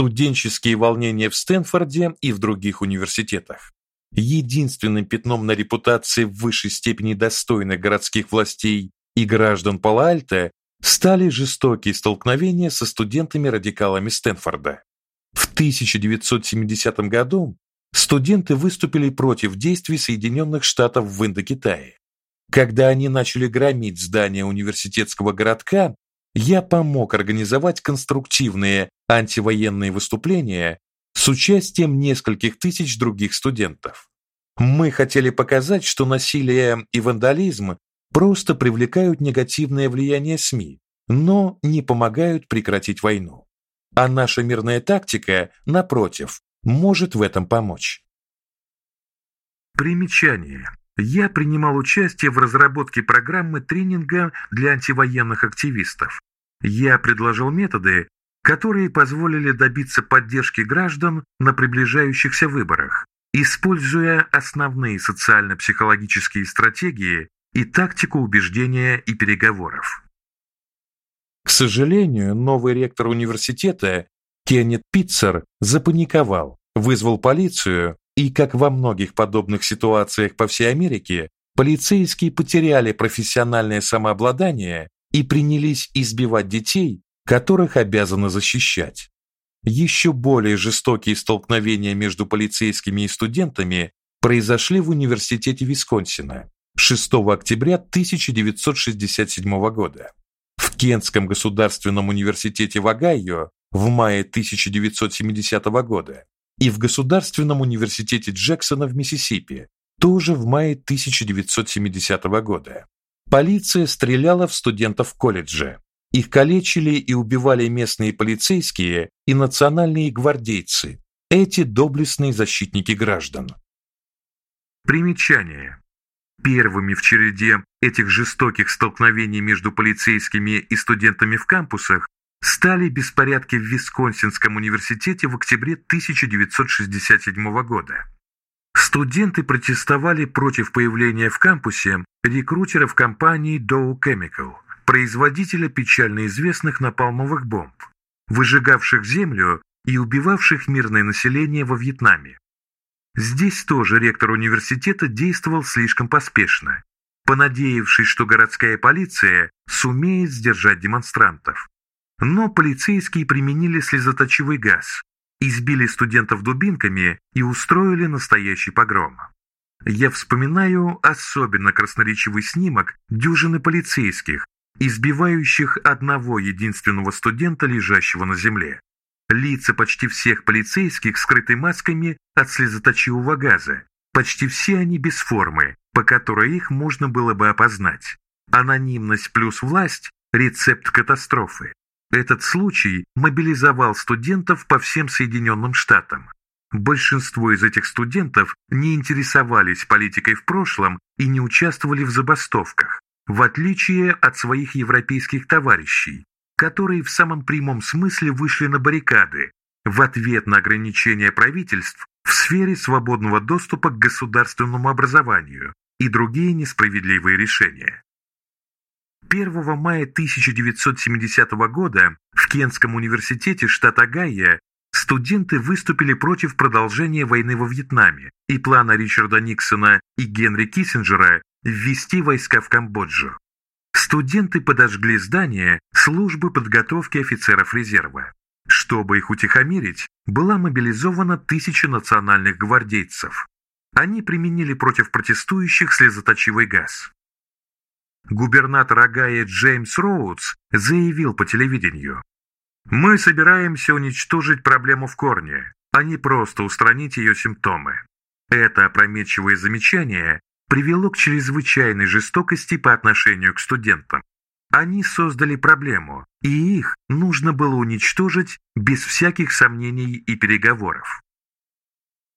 студенческие волнения в Стэнфорде и в других университетах. Единственным пятном на репутации в высшей степени достойных городских властей и граждан Пала-Альто стали жестокие столкновения со студентами-радикалами Стэнфорда. В 1970 году студенты выступили против действий Соединенных Штатов в Индокитае. Когда они начали громить здания университетского городка, я помог организовать конструктивные антивоенные выступления с участием нескольких тысяч других студентов. Мы хотели показать, что насилие и вандализм просто привлекают негативное влияние СМИ, но не помогают прекратить войну. А наша мирная тактика, напротив, может в этом помочь. Примечание. Я принимал участие в разработке программы тренинга для антивоенных активистов. Я предложил методы, которые позволили добиться поддержки граждан на приближающихся выборах, используя основные социально-психологические стратегии и тактику убеждения и переговоров. К сожалению, новый ректор университета Кеннет Питцер запаниковал, вызвал полицию, и как во многих подобных ситуациях по всей Америке, полицейские потеряли профессиональное самообладание и принялись избивать детей, которых обязаны защищать. Еще более жестокие столкновения между полицейскими и студентами произошли в университете Висконсина 6 октября 1967 года. В Кентском государственном университете в Огайо в мае 1970 года и в Государственном университете Джексона в Миссисипи тоже в мае 1970 года. Полиция стреляла в студентов колледжа. Их калечили и убивали местные полицейские и национальные гвардейцы, эти доблестные защитники граждан. Примечание. Первыми в череде этих жестоких столкновений между полицейскими и студентами в кампусах стали беспорядки в Висконсинском университете в октябре 1967 года. Студенты протестовали против появления в кампусе рекрутеров компании Dow Chemical, производителя печально известных напалмовых бомб, выжигавших землю и убивавших мирное население во Вьетнаме. Здесь тоже ректор университета действовал слишком поспешно, понадеявшись, что городская полиция сумеет сдержать демонстрантов. Но полицейские применили слезоточивый газ, избили студентов дубинками и устроили настоящий погром. Я вспоминаю особенно красноречивый снимок дюжины полицейских, избивающих одного единственного студента, лежащего на земле. Лица почти всех полицейских скрыты масками от слезоточивого газа. Почти все они без формы, по которой их можно было бы опознать. Анонимность плюс власть – рецепт катастрофы. Этот случай мобилизовал студентов по всем Соединенным Штатам. Большинство из этих студентов не интересовались политикой в прошлом и не участвовали в забастовках, в отличие от своих европейских товарищей, которые в самом прямом смысле вышли на баррикады в ответ на ограничения правительств в сфере свободного доступа к государственному образованию и другие несправедливые решения. 1 мая 1970 года в Кентском университете штата Огайо студенты выступили против продолжения войны во Вьетнаме и плана Ричарда Никсона и Генри Киссинджера ввести войска в Камбоджу. Студенты подожгли здание службы подготовки офицеров резерва. Чтобы их утихомирить, была мобилизована тысяча национальных гвардейцев. Они применили против протестующих слезоточивый газ. Губернатор Агая Джеймс Роудс заявил по телевидению, «Мы собираемся уничтожить проблему в корне, а не просто устранить ее симптомы». Это опрометчивое замечание привело к чрезвычайной жестокости по отношению к студентам. Они создали проблему, и их нужно было уничтожить без всяких сомнений и переговоров.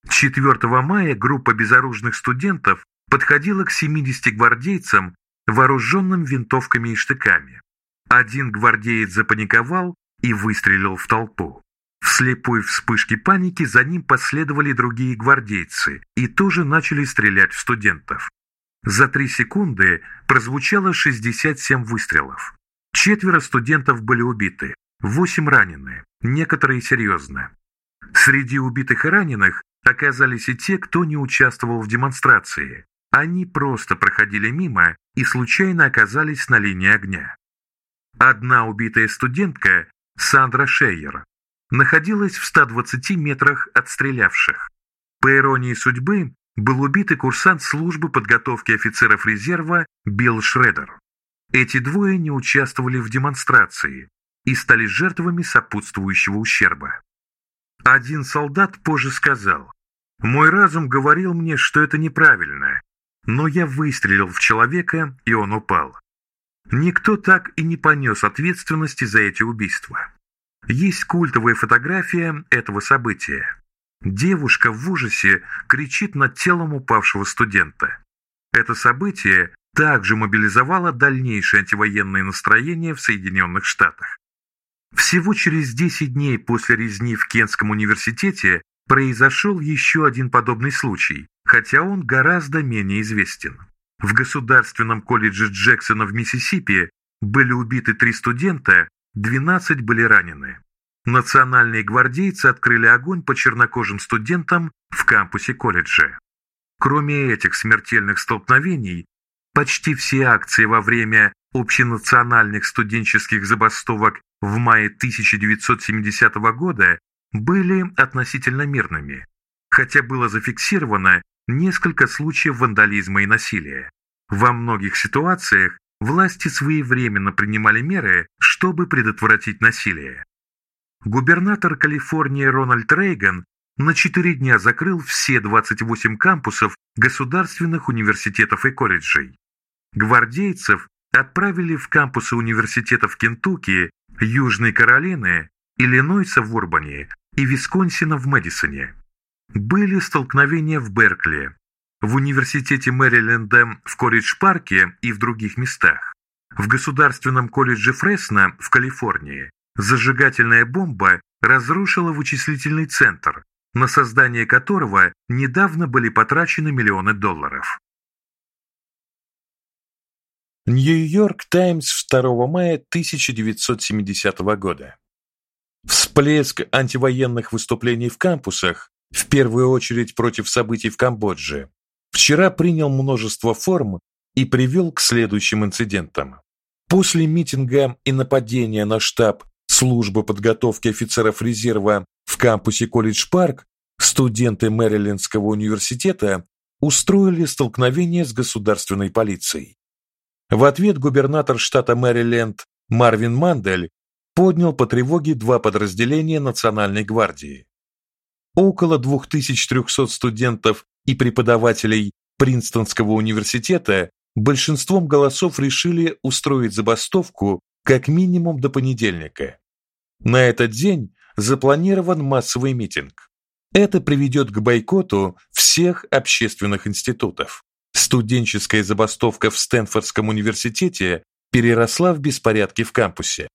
4 мая группа безоружных студентов подходила к 70 гвардейцам, вооруженным винтовками и штыками. Один гвардеец запаниковал и выстрелил в толпу. В слепой вспышке паники за ним последовали другие гвардейцы и тоже начали стрелять в студентов. За три секунды прозвучало 67 выстрелов. Четверо студентов были убиты, восемь ранены, некоторые серьезно. Среди убитых и раненых оказались и те, кто не участвовал в демонстрации. Они просто проходили мимо и случайно оказались на линии огня. Одна убитая студентка, Сандра Шейер, находилась в 120 метрах от стрелявших. По иронии судьбы, был убит и курсант службы подготовки офицеров резерва Билл Шредер. Эти двое не участвовали в демонстрации и стали жертвами сопутствующего ущерба. Один солдат позже сказал, «Мой разум говорил мне, что это неправильно, но я выстрелил в человека, и он упал. Никто так и не понес ответственности за эти убийства. Есть культовая фотография этого события. Девушка в ужасе кричит над телом упавшего студента. Это событие также мобилизовало дальнейшее антивоенное настроение в Соединенных Штатах. Всего через 10 дней после резни в Кентском университете произошел еще один подобный случай, хотя он гораздо менее известен. В Государственном колледже Джексона в Миссисипи были убиты три студента, 12 были ранены. Национальные гвардейцы открыли огонь по чернокожим студентам в кампусе колледжа. Кроме этих смертельных столкновений, почти все акции во время общенациональных студенческих забастовок в мае 1970 года были относительно мирными, хотя было зафиксировано несколько случаев вандализма и насилия. Во многих ситуациях власти своевременно принимали меры, чтобы предотвратить насилие. Губернатор Калифорнии Рональд Рейган на 4 дня закрыл все 28 кампусов государственных университетов и колледжей. Гвардейцев отправили в кампусы университетов Кентукки, Южной Каролины, Иллинойса в Урбане и Висконсина в Мэдисоне. Были столкновения в Беркли, в университете Мэриленда в Колледж-парке и в других местах. В Государственном колледже Фресно в Калифорнии зажигательная бомба разрушила вычислительный центр, на создание которого недавно были потрачены миллионы долларов. Нью-Йорк Таймс 2 мая 1970 года. Всплеск антивоенных выступлений в кампусах, в первую очередь против событий в Камбодже, вчера принял множество форм и привел к следующим инцидентам. После митинга и нападения на штаб службы подготовки офицеров резерва в кампусе Колледж-парк студенты Мэрилендского университета устроили столкновение с государственной полицией. В ответ губернатор штата Мэриленд Марвин Мандель поднял по тревоге два подразделения Национальной гвардии. Около 2300 студентов и преподавателей Принстонского университета большинством голосов решили устроить забастовку как минимум до понедельника. На этот день запланирован массовый митинг. Это приведет к бойкоту всех общественных институтов. Студенческая забастовка в Стэнфордском университете переросла в беспорядки в кампусе.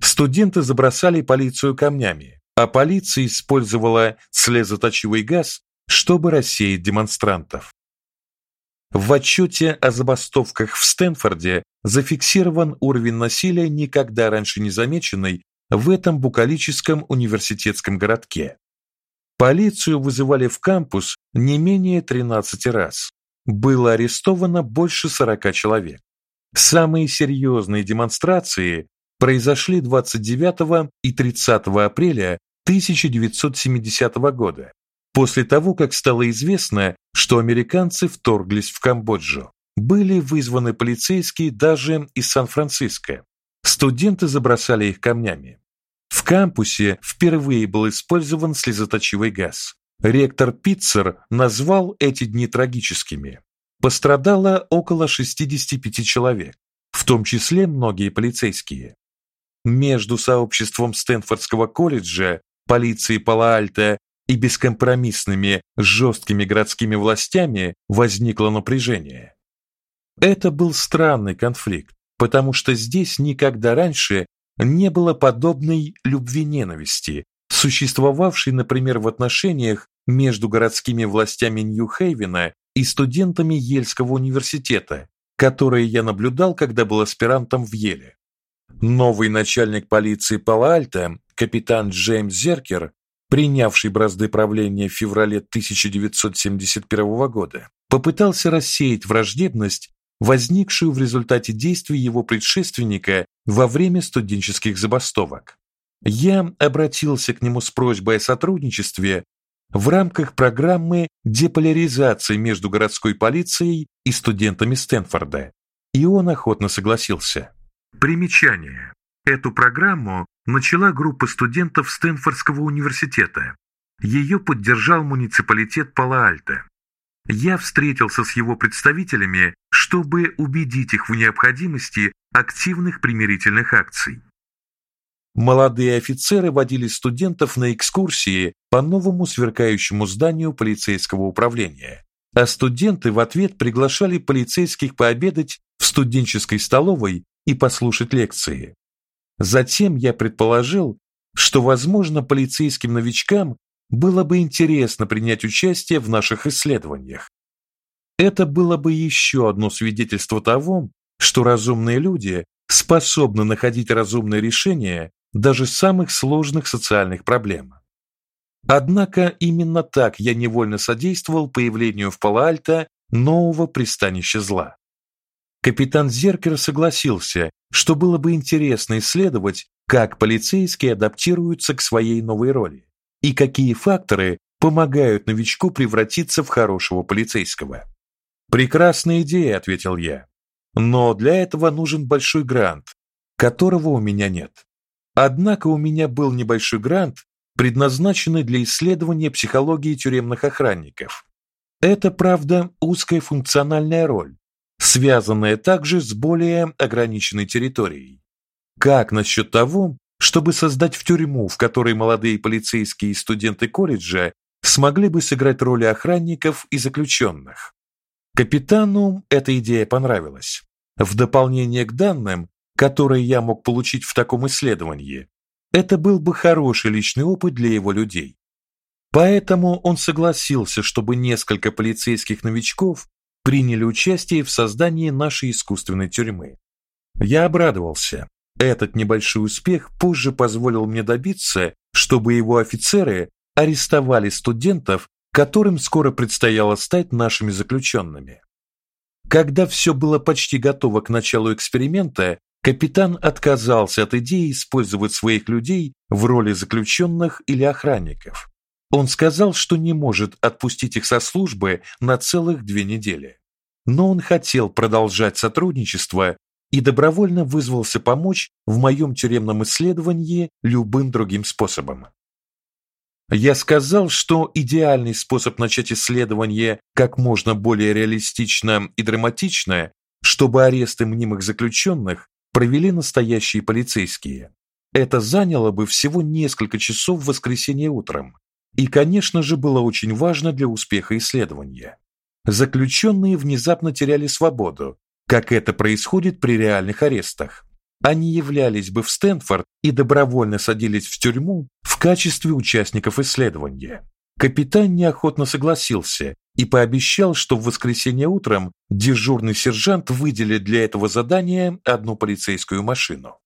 Студенты забросали полицию камнями, а полиция использовала слезоточивый газ, чтобы рассеять демонстрантов. В отчете о забастовках в Стэнфорде зафиксирован уровень насилия, никогда раньше не замеченный в этом букалическом университетском городке. Полицию вызывали в кампус не менее 13 раз. Было арестовано больше 40 человек. Самые серьезные демонстрации произошли 29 и 30 апреля 1970 года, после того, как стало известно, что американцы вторглись в Камбоджу. Были вызваны полицейские даже из Сан-Франциско. Студенты забросали их камнями. В кампусе впервые был использован слезоточивый газ. Ректор Питцер назвал эти дни трагическими. Пострадало около 65 человек, в том числе многие полицейские. Между сообществом Стэнфордского колледжа, полицией Пало-Альто и бескомпромиссными, жесткими городскими властями возникло напряжение. Это был странный конфликт, потому что здесь никогда раньше не было подобной любви-ненависти, существовавшей, например, в отношениях между городскими властями Нью-Хейвена и студентами Ельского университета, которые я наблюдал, когда был аспирантом в Еле. Новый начальник полиции Пало-Альто, капитан Джеймс Зеркер, принявший бразды правления в феврале 1971 года, попытался рассеять враждебность, возникшую в результате действий его предшественника во время студенческих забастовок. Я обратился к нему с просьбой о сотрудничестве в рамках программы деполяризации между городской полицией и студентами Стэнфорда, и он охотно согласился. Примечание. Эту программу начала группа студентов Стэнфордского университета. Ее поддержал муниципалитет Пало-Альто. Я встретился с его представителями, чтобы убедить их в необходимости активных примирительных акций. Молодые офицеры водили студентов на экскурсии по новому сверкающему зданию полицейского управления, а студенты в ответ приглашали полицейских пообедать в студенческой столовой и послушать лекции. Затем я предположил, что, возможно, полицейским новичкам было бы интересно принять участие в наших исследованиях. Это было бы еще одно свидетельство того, что разумные люди способны находить разумные решения даже самых сложных социальных проблем. Однако именно так я невольно содействовал появлению в Пало-Альто нового пристанища зла. Капитан Зеркер согласился, что было бы интересно исследовать, как полицейские адаптируются к своей новой роли и какие факторы помогают новичку превратиться в хорошего полицейского. Прекрасная идея, ответил я. Но для этого нужен большой грант, которого у меня нет. Однако у меня был небольшой грант, предназначенный для исследования психологии тюремных охранников. Это, правда, узкая функциональная роль, связанная также с более ограниченной территорией. Как насчет того, чтобы создать в тюрьму, в которой молодые полицейские и студенты колледжа смогли бы сыграть роли охранников и заключенных? Капитану эта идея понравилась. В дополнение к данным, который я мог получить в таком исследовании, это был бы хороший личный опыт для его людей. Поэтому он согласился, чтобы несколько полицейских новичков приняли участие в создании нашей искусственной тюрьмы. Я обрадовался. Этот небольшой успех позже позволил мне добиться, чтобы его офицеры арестовали студентов, которым скоро предстояло стать нашими заключенными. Когда все было почти готово к началу эксперимента, Капитан отказался от идеи использовать своих людей в роли заключенных или охранников. Он сказал, что не может отпустить их со службы на целых две недели. Но он хотел продолжать сотрудничество и добровольно вызвался помочь в моем тюремном исследовании любым другим способом. Я сказал, что идеальный способ начать исследование как можно более реалистично и драматично, чтобы аресты мнимых заключенных провели настоящие полицейские. Это заняло бы всего несколько часов в воскресенье утром. И, конечно же, было очень важно для успеха исследования. Заключенные внезапно теряли свободу, как это происходит при реальных арестах. Они являлись бы в Стэнфорд и добровольно садились в тюрьму в качестве участников исследования. Капитан неохотно согласился и пообещал, что в воскресенье утром дежурный сержант выделит для этого задания одну полицейскую машину.